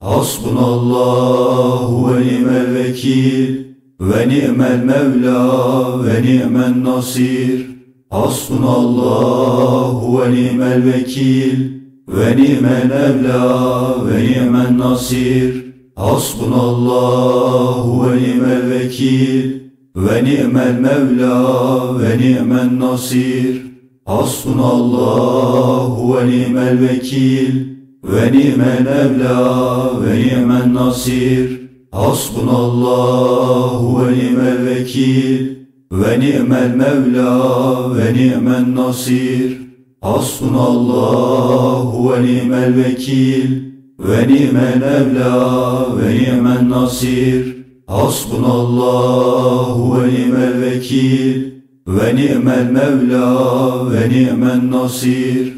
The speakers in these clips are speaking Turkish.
Hasbunallahu ve ni'mel vekil ve ni'mel mevla ve ni'men nasir. Hasbunallahu ve ni'mel vekil ve ni'mel mevla ve ni'men nasir. Hasbunallahu ve ni'mel vekil ve ni'mel mevla ve ni'men nasir. Hasbunallahu ve ni'mel vekil ve ni'mel mevla ve ni'men nasir. Hasbunallahu ve ni'mel vekil ve ni'mel mevla ve ni'men nasir. Hasbunallahu ve ni'mel vekil ve ni'mel mevla ve ni'men nasir. Hasbunallahu ve ni'mel vekil ve ni'mel mevla ve ni'men nasir.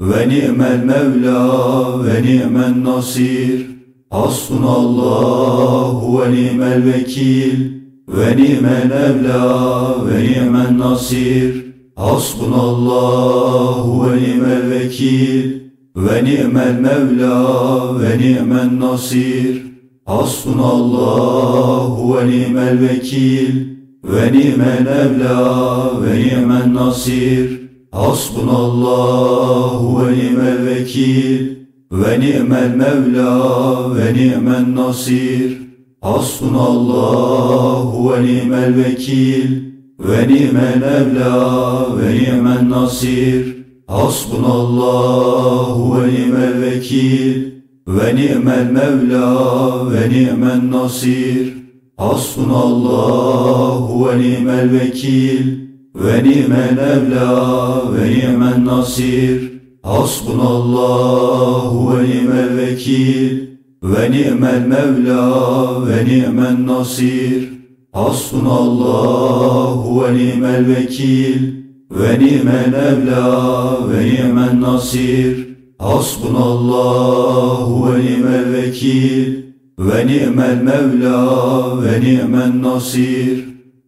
mevla ve ni'men nasir. Hasbunallahu ve ni'mel vekil ve ni'mel mevla ve ni'men nasir. Hasbunallahu ve ni'mel vekil ve ni'mel mevla ve ni'men nasir. Hasbunallahu ve ni'mel vekil ve ni'mel mevla ve ni'men nasir. Hasbunallahu ve ni'mel vekil ve ni'mel mevla ve ni'men nasir. Hasbunallahu ve ni'mel vekil ve ni'mel mevla ve ni'men nasir. Hasbunallahu ve ni'mel vekil ve ni'mel mevla ve ni'men nasir. Hasbunallahu ve ni'mel vekil ve ni'mel mevla ve ni'men nasir. Hasbunallahu ve ni'mel vekil ve ni'mel mevla ve ni'men nasir. Hasbunallahu ve ni'mel vekil ve ni'mel mevla ve ni'men nasir. Hasbunallahu ve ni'mel vekil ve ni'mel mevla ve ni'men nasir.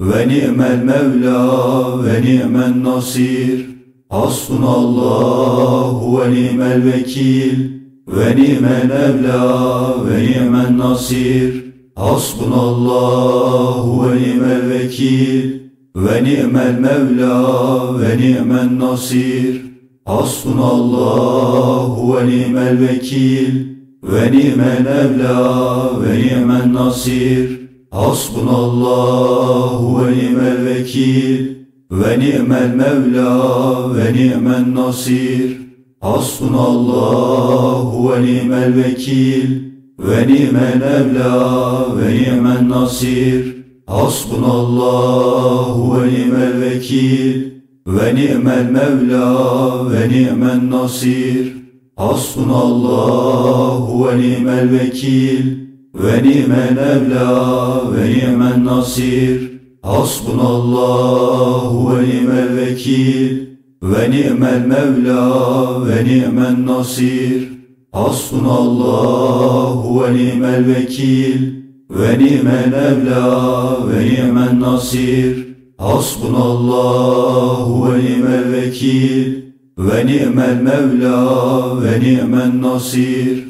mevla ve ni'men nasir. Hasbunallahu ve ni'mel vekil ve ni'mel mevla ve ni'men nasir. Hasbunallahu ve ni'mel vekil ve ni'mel mevla ve ni'men nasir. Hasbunallahu ve ni'mel vekil ve ni'mel mevla ve ni'men nasir. Hasbunallahu ve ni'mel vekil ve ni'mel mevla ve ni'men nasir. Hasbunallahu ve ni'mel vekil ve ni'mel mevla ve ni'men nasir. Hasbunallahu ve ni'mel vekil ve ni'mel mevla ve ni'men nasir. Hasbunallahu ve ni'mel vekil ve ni'mel mevla ve ni'men nasir. Hasbunallahu ve ni'mel vekil ve ni'mel mevla ve ni'men nasir. Hasbunallahu ve ni'mel vekil ve ni'mel mevla ve ni'men nasir.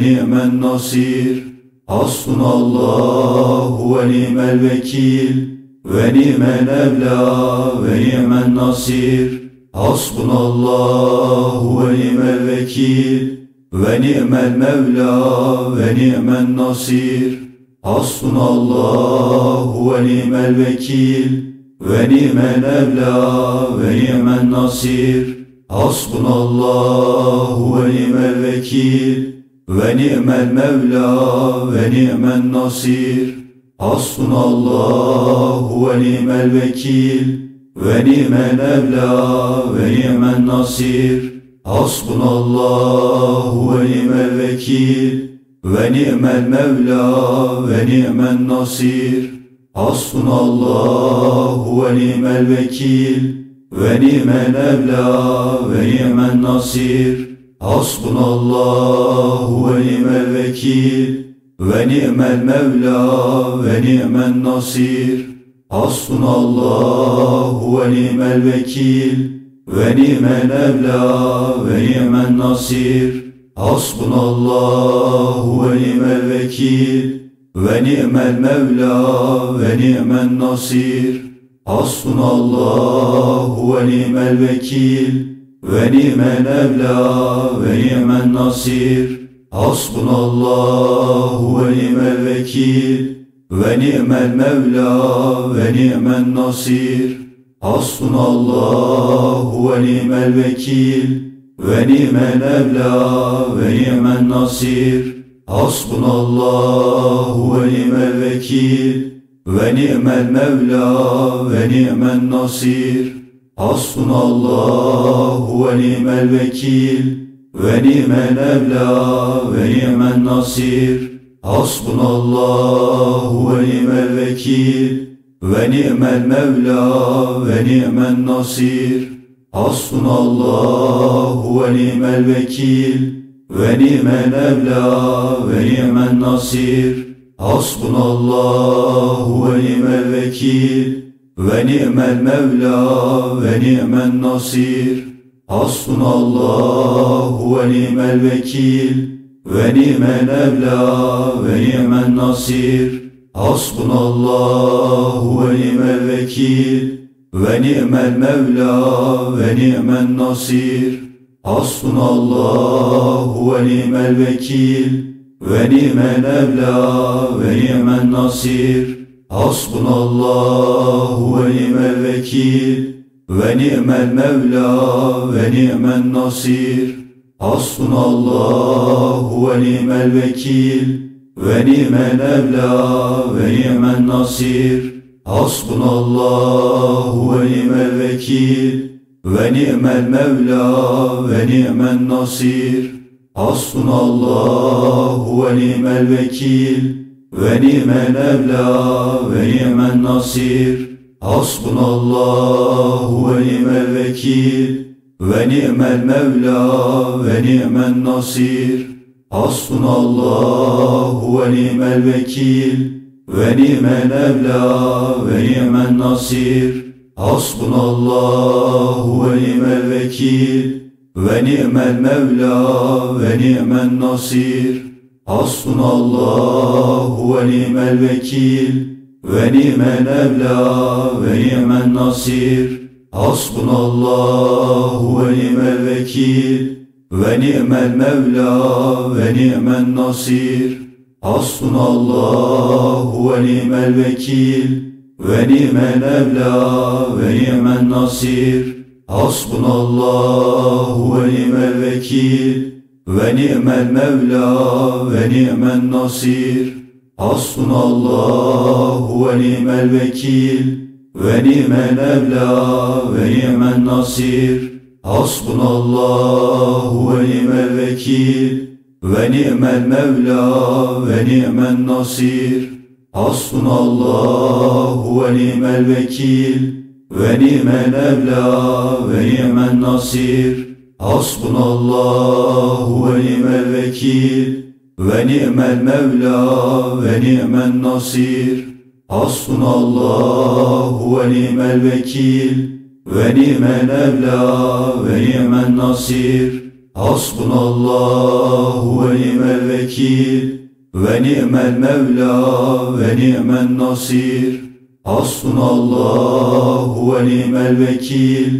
ni'men nasir. Hasbunallahu ve ni'mel vekil ve ni'mel mevla ve ni'men nasir. Hasbunallahu ve ni'mel vekil ve ni'mel mevla ve ni'men nasir. Hasbunallahu ve ni'mel vekil ve ni'mel mevla ve ni'men nasir. Hasbunallahu ve ni'mel vekil ve ni'mel mevla ve ni'men nasir. Hasbunallahu ve ni'mel vekil ve ni'mel mevla ve ni'men nasir. Hasbunallahu ve ni'mel vekil ve ni'mel mevla ve ni'men nasir. Hasbunallahu ve ni'mel vekil ve nimen evla ve nimen nasir. Hasbunallahu ve nimel vekil. Ve ni'mel mevla ve ni'men nasir. Hasbunallahu ve ni'mel vekil. Ve ni'mel evla ve ni'men nasir. Hasbunallahu ve ni'mel vekil. Ve ni'mel mevla ve ni'men nasir. Hasbunallah ve nimel vekil ve nimen evla ve nimen nasir. Hasbunallah ve nimel vekil ve nimen mevla ve nimen nasir. Hasbunallah ve nimel vekil ve nimen evla ve nimen nasir. Hasbunallah ve nimel vekil ve ni'mel mevla ve ni'men nasir. Hasbunallahu ve ni'mel vekil. Ve ni'mel evla ve ni'men nasir. Hasbunallahu ve ni'mel vekil. Ve ni'mel mevla ve ni'men nasir. Hasbunallahu ve ni'mel vekil. Ve ni'mel evla ve ni'men nasir. Hasbunallahu ve nimel vekil ve ni'mel mevla ve ni'men nasir. Hasbunallahu ve nimel vekil ve ni'mel mevla ve ni'men nasir. Hasbunallahu ve ni'mel vekil ve ni'mel mevla ve ni'men nasir. Hasbunallahu ve ni'mel vekil ve nimen evla ve nimen nasir Hasbunallahu ve nimel vekil ve ni'mel mevla ve ni'men nasir Hasbunallahu ve ni'mel vekil ve ni'mel evla ve ni'men nasir Hasbunallahu ve ni'mel vekil ve ni'mel mevla ve ni'men nasir Hasbunallahu ve nimel vekil ve nimen evla ve nimen nasir. Hasbunallahu ve nimel vekil ve ni'mel mevla ve ni'men nasir. Hasbunallahu ve ni'mel vekil ve ni'mel evla ve ni'men nasir. Hasbunallahu ve ni'mel vekil ve ni'mel mevla ve ni'men nasir. Hasbunallahu ve ni'mel vekil. Ve ni'mel mevla ve ni'men nasir. Hasbunallahu ve ni'mel vekil. Ve ni'mel mevla ve ni'men nasir. Hasbunallahu ve ni'mel vekil. Ve ni'mel evla ve ni'men nasir. Hasbunallahu ve nimel vekil ve ni'mel mevla ve ni'men nasir. Hasbunallahu ve nimel vekil ve ni'mel mevla ve ni'men nasir. Hasbunallahu ve ni'mel vekil ve ni'mel mevla ve ni'men nasir. Hasbunallahu ve ni'mel vekil ve nimen evla ve nimen nasir. Hasbunallahu ve nimel vekil. Ve ni'mel mevla ve ni'men nasir. Hasbunallahu ve ni'mel vekil. Ve ni'mel evla ve ni'men nasir. Hasbunallahu ve ni'mel vekil. Ve ni'mel mevla ve ni'men nasir. Hasbunallahu ve ni'mel vekil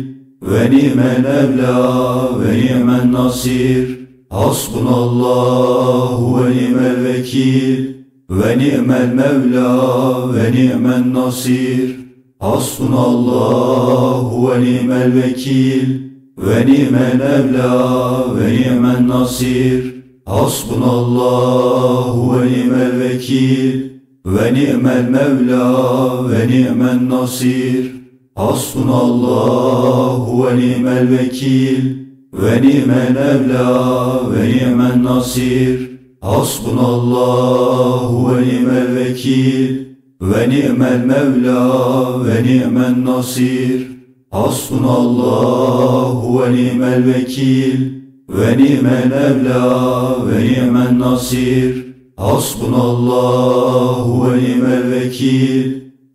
ve ni'mel mevla ve ni'men nasir. Hasbunallahu ve ni'mel vekil ve ni'mel mevla ve ni'men nasir. Hasbunallahu ve ni'mel vekil ve ni'mel mevla ve ni'men nasir. Hasbunallahu ve ni'mel vekil ve ni'mel mevla ve ni'men nasir. Hasbunallahu ve ni'mel vekil. Ve ni'mel mevla ve ni'men nasir. Hasbunallahu ve ni'mel vekil. Ve ni'mel mevla ve ni'men nasir. Hasbunallahu ve ni'mel vekil. Ve ni'mel mevla ve ni'men nasir Hasbunallahu ve ni'mel vekil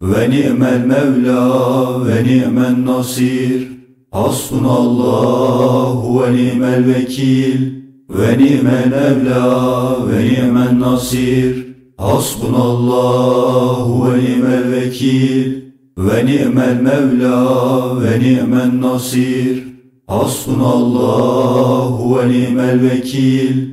ve ni'mel mevla ve ni'men nasir Hasbunallahu ve ni'mel vekil ve ni'mel mevla ve ni'men nasir Hasbunallahu ve ni'mel vekil ve ni'mel mevla ve ni'men nasir Hasbunallahu ve ni'mel vekil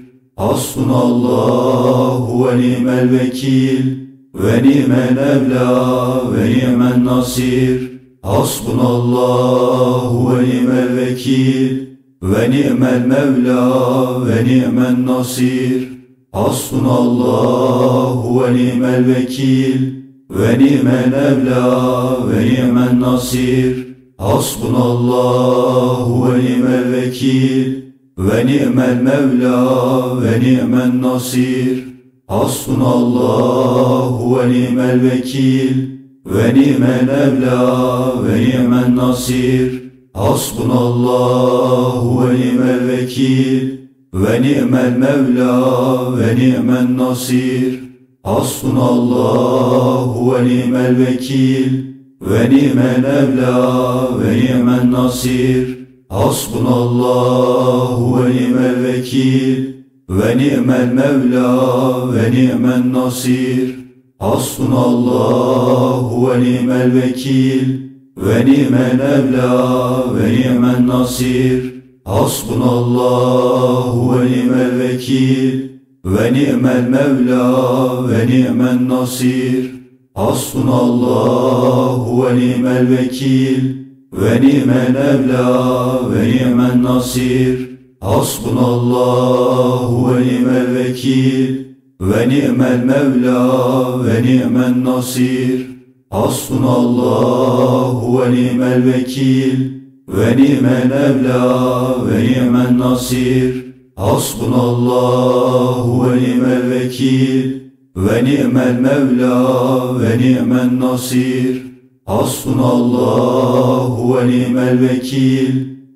Hasbunallahu ve ni'mel vekil ve ni'mel mevla ve ni'men nasir. Hasbunallahu ve ni'mel vekil ve ni'mel mevla ve ni'men nasir. Hasbunallahu ve ni'mel vekil ve ni'mel mevla ve ni'men nasir. Hasbunallahu ve ni'mel vekil ve ni'mel mevla ve ni'men nasir. Hasbunallahu ve ni'mel vekil. Ve ni'mel mevla ve ni'men nasir. Hasbunallahu ve ni'mel vekil. Ve ni'mel mevla ve ni'men nasir. Hasbunallahu ve ni'mel vekil. Ve ni'mel mevla ve ni'men nasir Hasbunallahu ve ni'mel vekil ve ni'mel mevla ve ni'men nasir Hasbunallahu ve ni'mel vekil ve ni'mel mevla ve ni'men nasir Hasbunallahu ve ni'mel vekil ve ni'mel mevla ve ni'men nasir Hasbunallahu ve ni'mel vekil ve ni'mel mevla ve ni'men nasir. Hasbunallahu ve ni'mel vekil. Ve ni'mel mevla ve ni'men nasir. Hasbunallahu ve ni'mel vekil. Ve ni'mel mevla ve ni'men nasir. Hasbunallahu ve ni'mel vekil. Ve ni'mel mevla ve ni'men nasir Hasbunallahu ve ni'mel vekil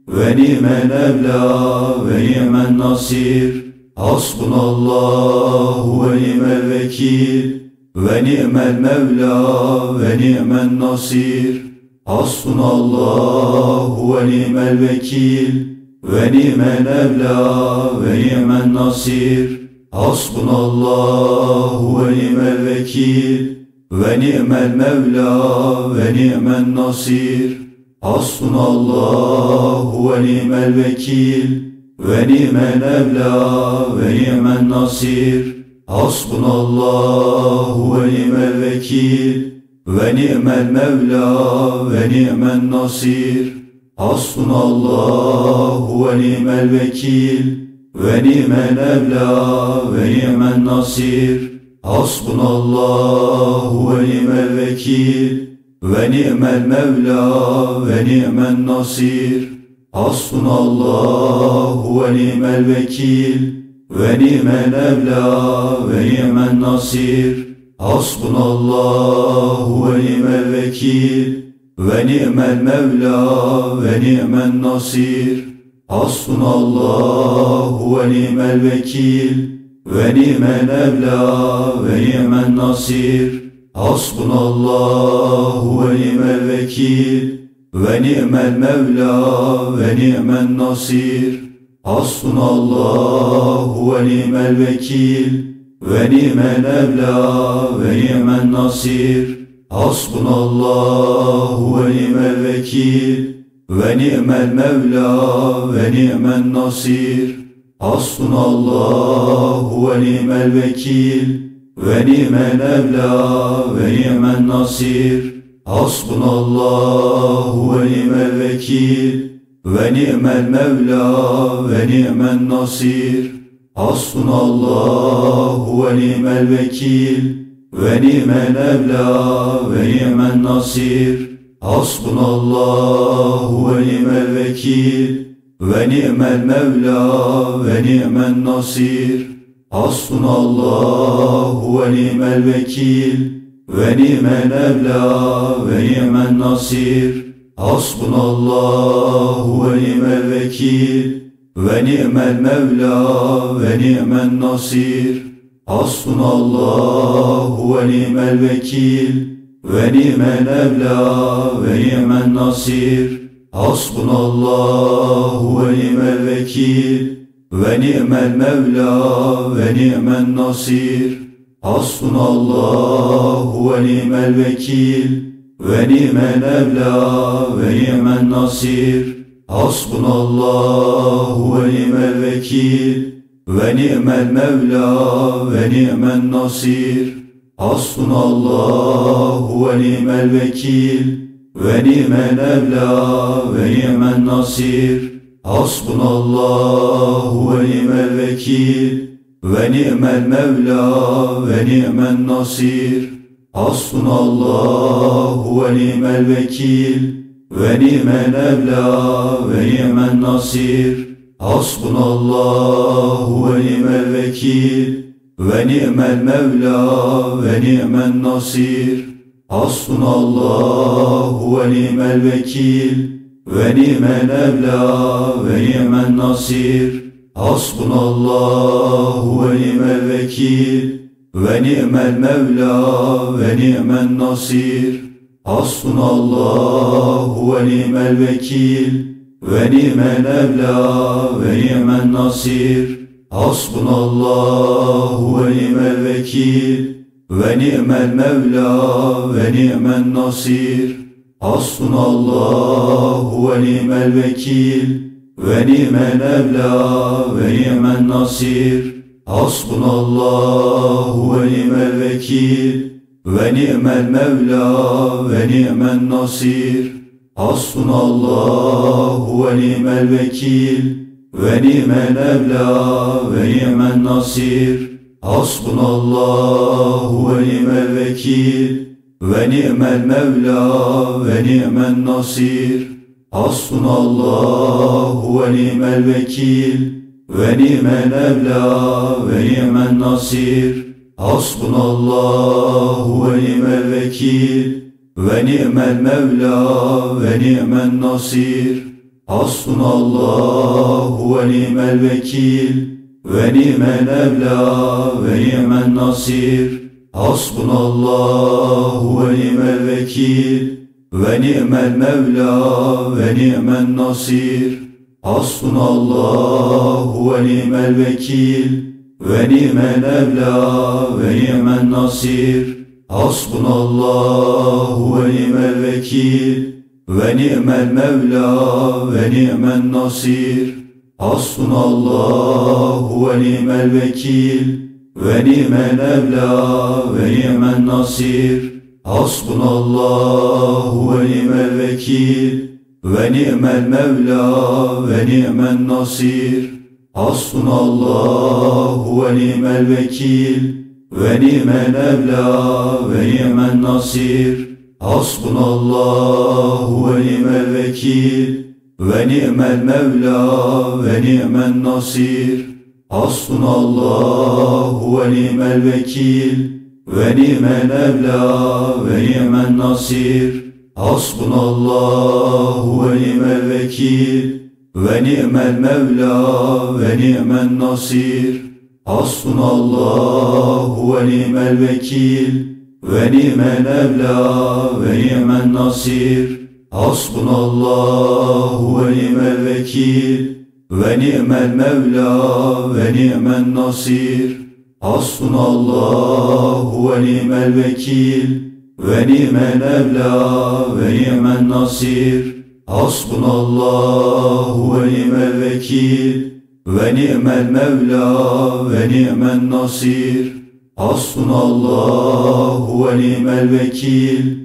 ve ni'mel mevla ve ni'men nasir. Hasbunallahu ve ni'mel vekil ve ni'mel mevla ve ni'men nasir. Hasbunallahu ve ni'mel vekil ve ni'mel mevla ve ni'men nasir. Hasbunallahu ve ni'mel vekil ve ni'mel mevla ve ni'men nasir. Hasbunallahu ve ni'mel vekil. Ve ni'mel mevla ve ni'men nasir. Hasbunallahu ve ni'mel vekil. Ve ni'mel mevla ve ni'men nasir. Hasbunallahu ve ni'mel vekil. Ve ni'mel mevla ve ni'men nasir Hasbunallahu ve ni'mel vekil ve ni'mel mevla ve ni'men nasir Hasbunallahu ve ni'mel vekil ve ni'mel mevla ve ni'men nasir Hasbunallahu ve ni'mel vekil ve ni'mel mevla ve ni'men nasir Hasbunallahu ve ni'mel vekil ve nimen evla ve nimen nasir. Hasbunallahu ve nimel vekil. Ve nimen mevla ve nimen nasir. Hasbunallahu ve nimel vekil. Ve nimen evla ve nimen nasir. Hasbunallahu ve nimel vekil. Ve ni'mel mevla ve ni'men nasir. Hasbunallahu ve nimel vekil ve nimen evla ve nimen nasir. Hasbunallahu ve nimel vekil ve ni'mel mevla ve ni'men nasir. Hasbunallahu ve ni'mel vekil ve ni'mel evla ve ni'men nasir. Hasbunallahu ve ni'mel vekil ve ni'mel mevla ve ni'men nasir. Hasbunallahu ve ni'mel vekil ve ni'mel mevla ve ni'men nasir. Hasbunallahu ve ni'mel vekil ve ni'mel mevla ve ni'men nasir. Hasbunallahu ve ni'mel vekil ve ni'mel evla ve ni'men nasir. Hasbunallahu ve nimel vekil ve ni'mel mevla ve ni'men nasir. Hasbunallahu ve nimel vekil ve ni'mel mevla ve ni'men nasir. Hasbunallahu ve nimel vekil ve ni'mel mevla ve ni'men nasir. Hasbunallahu ve nimel vekil ve nimen evla ve nimen nasir. Hasbunallahu ve nimel vekil. Ve nimen mevla ve nimen nasir. Hasbunallahu ve nimel vekil. Ve nimen evla ve nimen nasir. Hasbunallahu ve nimel vekil. Ve nimen mevla ve nimen nasir. Hasbunallahu ve nimel vekil ve nimel evla ve nimel nasir. Hasbunallahu ve nimel vekil ve nimel mevla ve nimel nasir. Hasbunallahu ve nimel vekil ve nimel evla ve nimel nasir. Hasbunallahu ve nimel vekil ve ni'mel mevla ve ni'men nasir. Hasbunallahu ve ni'mel vekil ve ni'mel evla ve ni'men nasir. Hasbunallahu ve ni'mel vekil ve ni'mel mevla ve ni'men nasir. Hasbunallahu ve ni'mel vekil ve ni'mel evla ve ni'men nasir. Hasbunallahu ve nimel vekil ve ni'mel mevla ve ni'men nasir. Hasbunallahu ve nimel vekil ve ni'mel mevla ve ni'men nasir. Hasbunallahu ve nimel vekil ve ni'mel mevla ve ni'men nasir. Hasbunallahu ve nimel vekil ve nimen evla ve nimen nasir. Hasbunallahu ve nimel vekil. Ve ni'mel mevla ve ni'men nasir. Hasbunallahu ve ni'mel vekil. Ve ni'mel evla ve ni'men nasir. Hasbunallahu ve ni'mel vekil. Ve ni'mel mevla ve ni'men nasir. Hasbunallahu ve ni'mel vekil ve ni'mel mevla ve ni'men nasir Hasbunallahu ve ni'mel vekil ve ni'mel mevla ve ni'men nasir Hasbunallahu ve ni'mel vekil ve ni'mel mevla ve ni'men nasir Hasbunallahu ve ni'mel vekil ve ni'mel mevla ve ni'men nasir. Hasbunallahu ve ni'mel vekil. Ve ni'mel mevla ve ni'men nasir. Hasbunallahu ve ni'mel vekil. Ve ni'mel mevla ve ni'men nasir. Hasbunallahu ve ni'mel vekil. Ve ni'mel mevla ve ni'men nasir Hasbunallahu ve ni'mel vekil ve ni'mel mevla ve ni'men nasir Hasbunallahu ve ni'mel vekil ve ni'mel mevla ve ni'men nasir Hasbunallahu ve ni'mel vekil ve ni'mel mevla ve ni'men nasir Hasbunallahu ve ni'mel vekil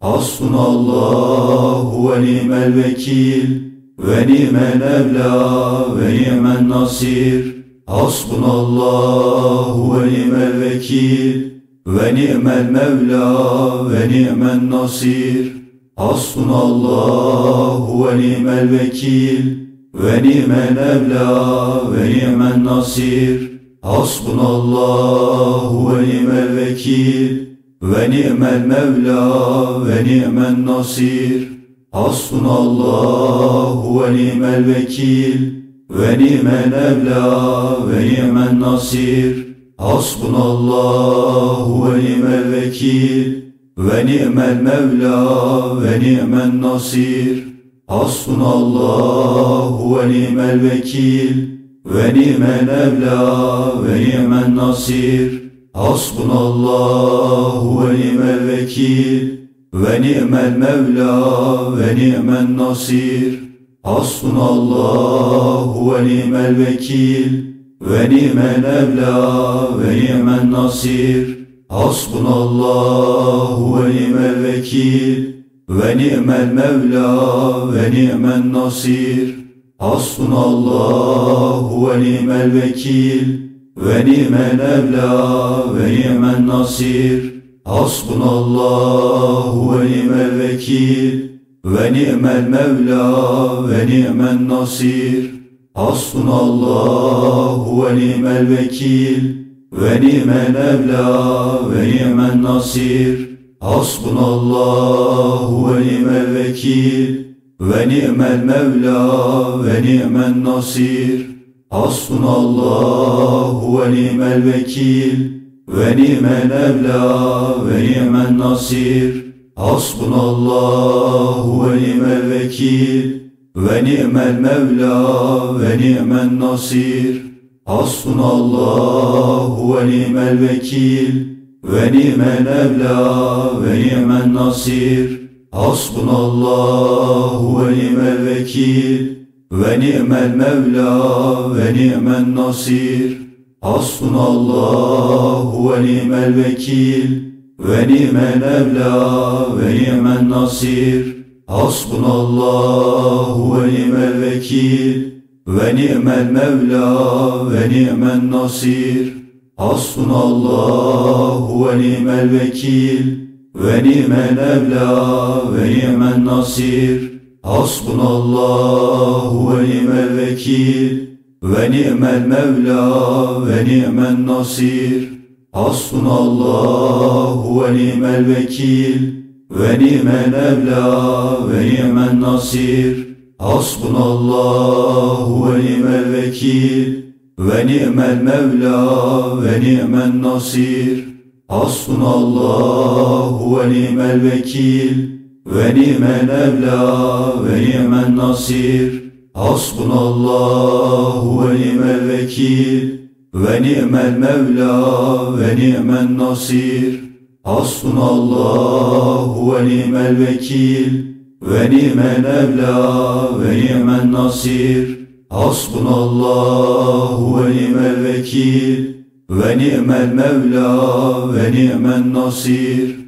Hasbunallahu ve ni'mel vekil ve ni'mel mevla ve ni'men nasir. Hasbunallahu ve ni'mel vekil ve ni'mel mevla ve ni'men nasir. Hasbunallahu ve ni'mel vekil ve ni'mel mevla ve ni'men nasir. Hasbunallahu ve ni'mel vekil ve ni'mel mevla ve ni'men nasir. Hasbunallahu ve ni'mel vekil. Ve ni'mel mevla ve ni'men nasir. Hasbunallahu ve ni'mel vekil. Ve ni'mel mevla ve ni'men nasir. Hasbunallahu ve ni'mel vekil. Ve ni'mel mevla ve ni'men nasir Hasbunallahu ve ni'mel vekil ve ni'mel mevla ve ni'men nasir Hasbunallahu ve ni'mel vekil ve ni'mel mevla ve ni'men nasir Hasbunallahu ve ni'mel vekil ve ni'mel mevla ve ni'men nasir Hasbunallahu ve ni'mel vekil ve ni'mel mevla ve ni'men nasir. Hasbunallahu ve ni'mel vekil. Ve ni'mel mevla ve ni'men nasir. Hasbunallahu ve ni'mel vekil. Ve ni'mel mevla ve ni'men nasir. Hasbunallahu ve ni'mel vekil. Ve ni'mel mevla ve ni'men nasir Hasbunallahu ve ni'mel vekil ve ni'mel mevla ve ni'men nasir Hasbunallahu ve ni'mel vekil ve ni'mel mevla ve ni'men nasir Hasbunallahu ve ni'mel vekil ve ni'mel mevla ve ni'men nasir Hasbunallahu ve ni'mel vekil ve ni'mel mevla ve ni'men nasir. Hasbunallahu ve ni'mel vekil. Ve ni'mel mevla ve ni'men nasir. Hasbunallahu ve ni'mel vekil. Ve ni'mel mevla ve ni'men nasir. Hasbunallahu ve ni'mel vekil. Ve ni'mel mevla ve ni'men nasir Hasbunallahu ve ni'mel vekil ve ni'mel mevla ve ni'men nasir Hasbunallahu ve ni'mel vekil ve ni'mel mevla ve ni'men nasir Hasbunallahu ve ni'mel vekil ve ni'mel mevla ve ni'men nasir Hasbunallahu ve ni'mel vekil ve ni'men evla ve ni'men nasir. Hasbunallahu ve ni'mel vekil. Ve ni'mel mevla ve ni'men nasir. Hasbunallahu ve ni'mel vekil. Ve ni'mel evla ve ni'men nasir. Hasbunallahu ve ni'mel vekil. Ve ni'mel mevla ve ni'men nasir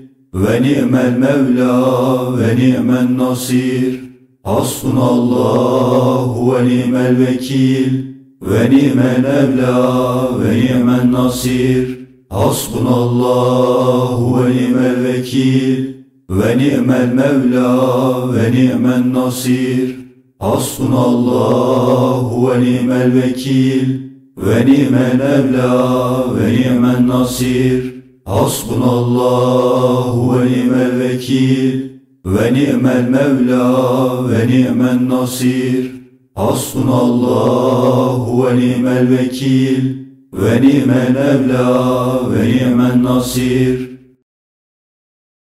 ve ni'mel mevla ve ni'men nasir. Hasbunallahu ve ni'mel vekil. Ve ni'mel evla ve ni'men nasir. Hasbunallahu ve ni'mel vekil. Ve ni'mel mevla ve ni'men nasir. Hasbunallahu ve ni'mel vekil. Ve ni'mel evla ve ni'men nasir Hasbunallahu ve ni'mel vekil ve ni'mel mevla ve ni'men nasir. Hasbunallahu ve ni'mel vekil ve ni'mel evla ve ni'men nasir